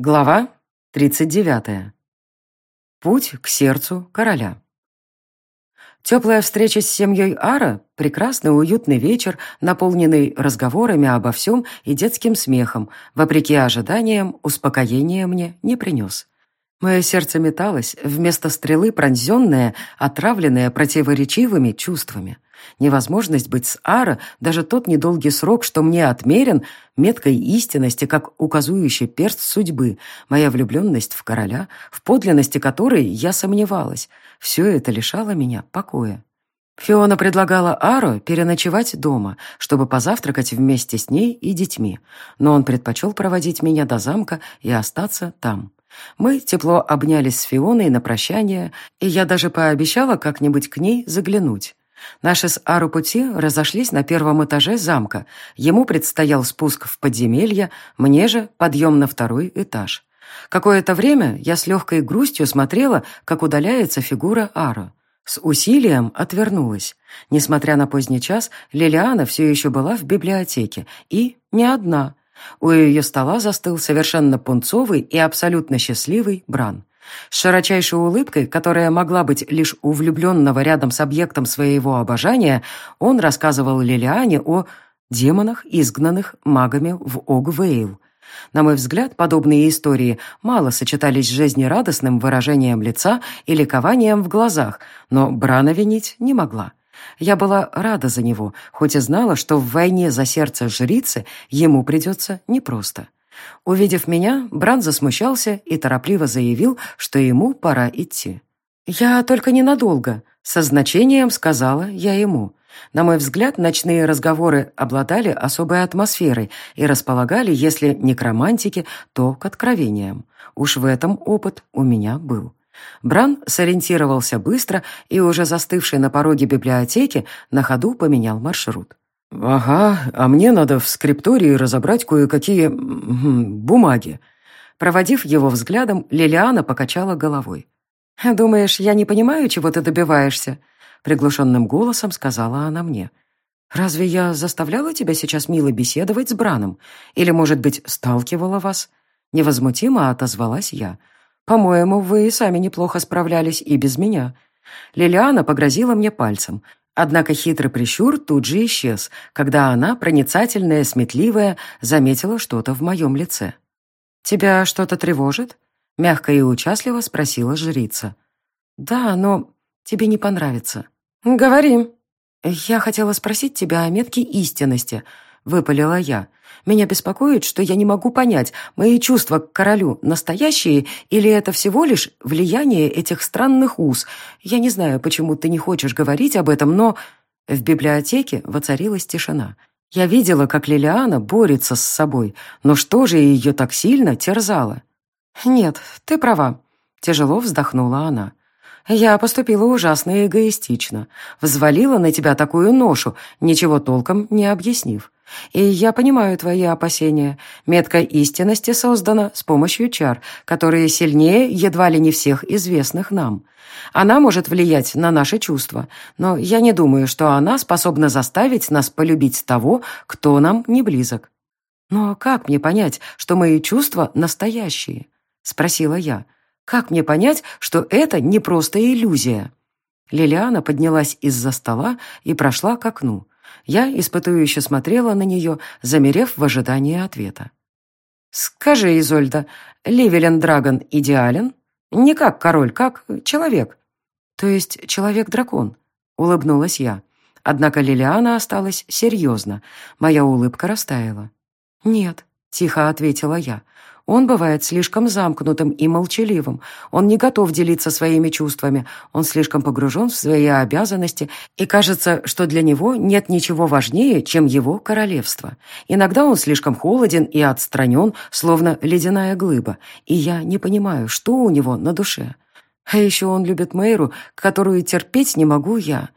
Глава 39. Путь к сердцу короля. Теплая встреча с семьей Ара, прекрасный уютный вечер, наполненный разговорами обо всем и детским смехом, вопреки ожиданиям, успокоения мне не принес. Мое сердце металось, вместо стрелы пронзенное, отравленное противоречивыми чувствами. Невозможность быть с Ара, даже тот недолгий срок, что мне отмерен, меткой истинности, как указующий перст судьбы, моя влюбленность в короля, в подлинности которой я сомневалась, все это лишало меня покоя. Фиона предлагала Ару переночевать дома, чтобы позавтракать вместе с ней и детьми, но он предпочел проводить меня до замка и остаться там. Мы тепло обнялись с Фионой на прощание, и я даже пообещала как-нибудь к ней заглянуть. Наши с Ару пути разошлись на первом этаже замка. Ему предстоял спуск в подземелье, мне же подъем на второй этаж. Какое-то время я с легкой грустью смотрела, как удаляется фигура Ару. С усилием отвернулась. Несмотря на поздний час, Лилиана все еще была в библиотеке. И не одна. У ее стола застыл совершенно пунцовый и абсолютно счастливый Бран. С широчайшей улыбкой, которая могла быть лишь у влюбленного рядом с объектом своего обожания, он рассказывал Лилиане о демонах, изгнанных магами в Огвейл. На мой взгляд, подобные истории мало сочетались с жизнерадостным выражением лица и ликованием в глазах, но Брана винить не могла. Я была рада за него, хоть и знала, что в войне за сердце жрицы ему придется непросто. Увидев меня, Бран засмущался и торопливо заявил, что ему пора идти. «Я только ненадолго», — со значением сказала я ему. На мой взгляд, ночные разговоры обладали особой атмосферой и располагали, если не к романтике, то к откровениям. Уж в этом опыт у меня был. Бран сориентировался быстро и, уже застывший на пороге библиотеки, на ходу поменял маршрут. «Ага, а мне надо в скриптории разобрать кое-какие бумаги». Проводив его взглядом, Лилиана покачала головой. «Думаешь, я не понимаю, чего ты добиваешься?» Приглушенным голосом сказала она мне. «Разве я заставляла тебя сейчас мило беседовать с Браном? Или, может быть, сталкивала вас?» Невозмутимо отозвалась я. «По-моему, вы и сами неплохо справлялись и без меня». Лилиана погрозила мне пальцем, Однако хитрый прищур тут же исчез, когда она, проницательная, сметливая, заметила что-то в моем лице. «Тебя что-то тревожит?» — мягко и участливо спросила жрица. «Да, но тебе не понравится». «Говори». «Я хотела спросить тебя о метке истинности», — выпалила я. Меня беспокоит, что я не могу понять, мои чувства к королю настоящие или это всего лишь влияние этих странных уз. Я не знаю, почему ты не хочешь говорить об этом, но...» В библиотеке воцарилась тишина. Я видела, как Лилиана борется с собой, но что же ее так сильно терзало? «Нет, ты права», — тяжело вздохнула она. «Я поступила ужасно эгоистично, взвалила на тебя такую ношу, ничего толком не объяснив. И я понимаю твои опасения. Метка истинности создана с помощью чар, которые сильнее едва ли не всех известных нам. Она может влиять на наши чувства, но я не думаю, что она способна заставить нас полюбить того, кто нам не близок. «Но как мне понять, что мои чувства настоящие?» — спросила я. «Как мне понять, что это не просто иллюзия?» Лилиана поднялась из-за стола и прошла к окну. Я испытующе смотрела на нее, замерев в ожидании ответа. «Скажи, Изольда, Ливелен Драгон идеален? Не как король, как человек». «То есть человек-дракон?» — улыбнулась я. Однако Лилиана осталась серьезно. Моя улыбка растаяла. «Нет», — тихо ответила я. Он бывает слишком замкнутым и молчаливым. Он не готов делиться своими чувствами. Он слишком погружен в свои обязанности, и кажется, что для него нет ничего важнее, чем его королевство. Иногда он слишком холоден и отстранен, словно ледяная глыба, и я не понимаю, что у него на душе. А еще он любит Мэйру, которую терпеть не могу я.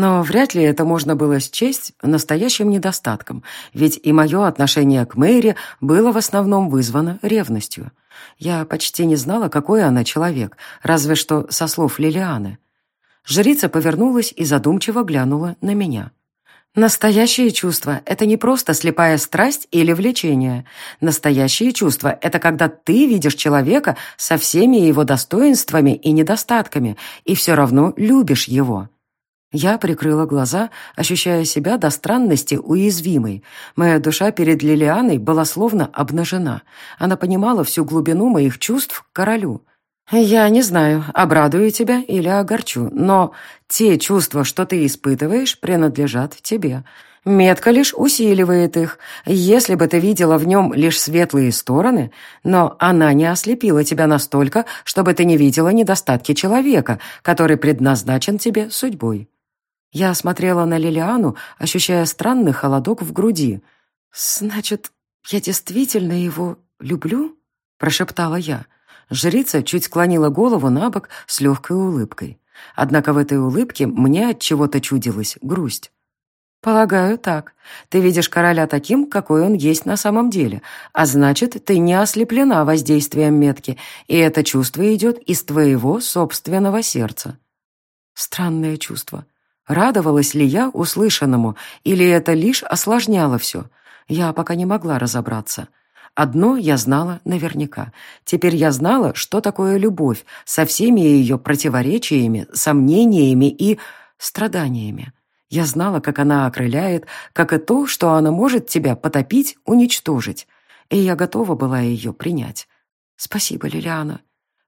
Но вряд ли это можно было счесть настоящим недостатком, ведь и мое отношение к Мэри было в основном вызвано ревностью. Я почти не знала, какой она человек, разве что со слов Лилианы. Жрица повернулась и задумчиво глянула на меня. Настоящее чувство – это не просто слепая страсть или влечение. Настоящее чувство – это когда ты видишь человека со всеми его достоинствами и недостатками и все равно любишь его. Я прикрыла глаза, ощущая себя до странности уязвимой. Моя душа перед Лилианой была словно обнажена. Она понимала всю глубину моих чувств к королю. «Я не знаю, обрадую тебя или огорчу, но те чувства, что ты испытываешь, принадлежат тебе. Метка лишь усиливает их. Если бы ты видела в нем лишь светлые стороны, но она не ослепила тебя настолько, чтобы ты не видела недостатки человека, который предназначен тебе судьбой». Я смотрела на Лилиану, ощущая странный холодок в груди. «Значит, я действительно его люблю?» – прошептала я. Жрица чуть склонила голову на бок с легкой улыбкой. Однако в этой улыбке мне от чего-то чудилась грусть. «Полагаю, так. Ты видишь короля таким, какой он есть на самом деле, а значит, ты не ослеплена воздействием метки, и это чувство идет из твоего собственного сердца». Странное чувство. Радовалась ли я услышанному, или это лишь осложняло все? Я пока не могла разобраться. Одно я знала наверняка. Теперь я знала, что такое любовь, со всеми ее противоречиями, сомнениями и страданиями. Я знала, как она окрыляет, как и то, что она может тебя потопить, уничтожить. И я готова была ее принять. Спасибо, Лилиана.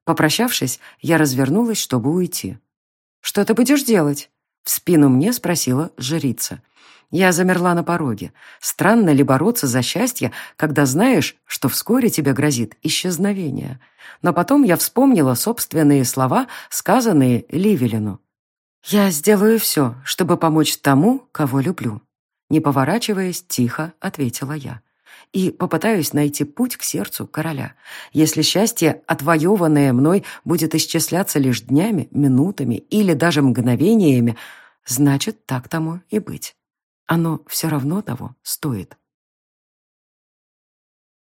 Попрощавшись, я развернулась, чтобы уйти. «Что ты будешь делать?» В спину мне спросила жрица. Я замерла на пороге. Странно ли бороться за счастье, когда знаешь, что вскоре тебе грозит исчезновение? Но потом я вспомнила собственные слова, сказанные Ливелину. «Я сделаю все, чтобы помочь тому, кого люблю». Не поворачиваясь, тихо ответила я. И попытаюсь найти путь к сердцу короля. Если счастье, отвоеванное мной, будет исчисляться лишь днями, минутами или даже мгновениями, значит, так тому и быть. Оно все равно того стоит.